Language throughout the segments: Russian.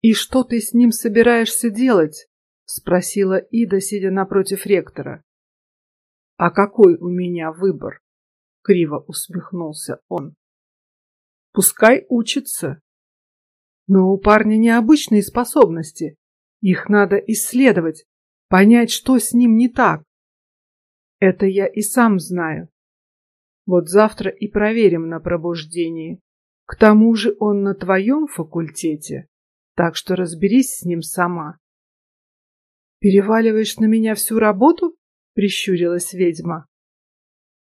И что ты с ним собираешься делать? спросила Ида, сидя напротив ректора. А какой у меня выбор? Криво усмехнулся он. Пускай учится. Но у парня необычные способности. Их надо исследовать, понять, что с ним не так. Это я и сам знаю. Вот завтра и проверим на пробуждении. К тому же он на твоем факультете, так что разберись с ним сама. Переваливаешь на меня всю работу? Прищурилась ведьма.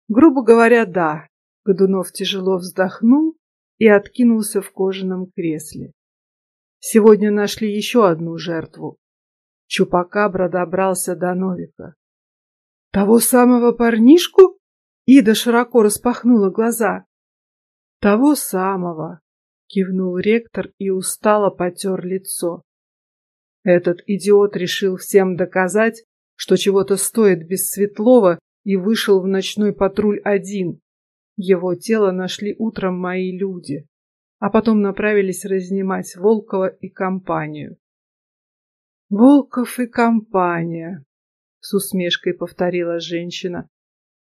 Грубо говоря, да. Годунов тяжело вздохнул и откинулся в кожаном кресле. Сегодня нашли еще одну жертву. Чупакабра добрался до Новика. Того самого парнишку? Ида широко распахнула глаза. Того самого, кивнул ректор и устало потер лицо. Этот идиот решил всем доказать, что чего-то стоит без Светлова, и вышел в ночной патруль один. Его тело нашли утром мои люди, а потом направились разнимать Волкова и компанию. Волков и компания, с усмешкой повторила женщина.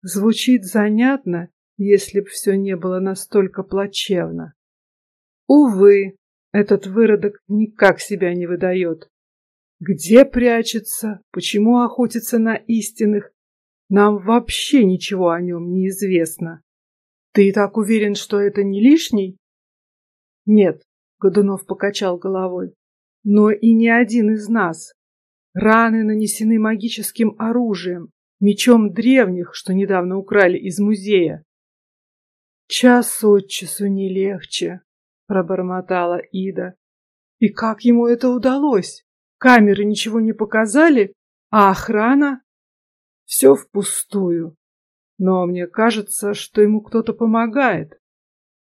Звучит занятно, если б все не было настолько плачевно. Увы, этот выродок никак себя не выдает. Где прячется? Почему охотится на истинных? Нам вообще ничего о нем не известно. Ты так уверен, что это не лишний? Нет, Годунов покачал головой. Но и не один из нас. Раны нанесены магическим оружием, мечом древних, что недавно украли из музея. Час от часу не легче, пробормотала Ида. И как ему это удалось? Камеры ничего не показали, а охрана? Все впустую. Но мне кажется, что ему кто-то помогает.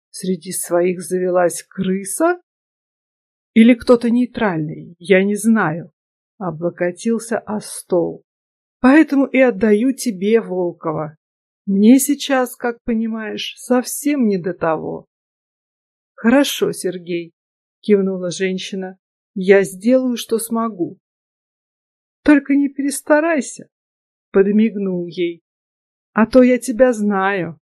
Среди своих завелась крыса или кто-то нейтральный, я не знаю. Облокотился о стол. Поэтому и отдаю тебе Волкова. Мне сейчас, как понимаешь, совсем не до того. Хорошо, Сергей, кивнула женщина. Я сделаю, что смогу. Только не перестарайся, подмигнул ей. А то я тебя знаю.